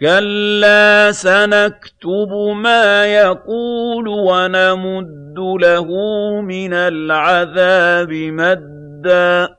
كَلَّا سَنَكْتُبُ مَا يَقُولُ وَنَمُدُّ لَهُ مِنَ الْعَذَابِ مَدًّا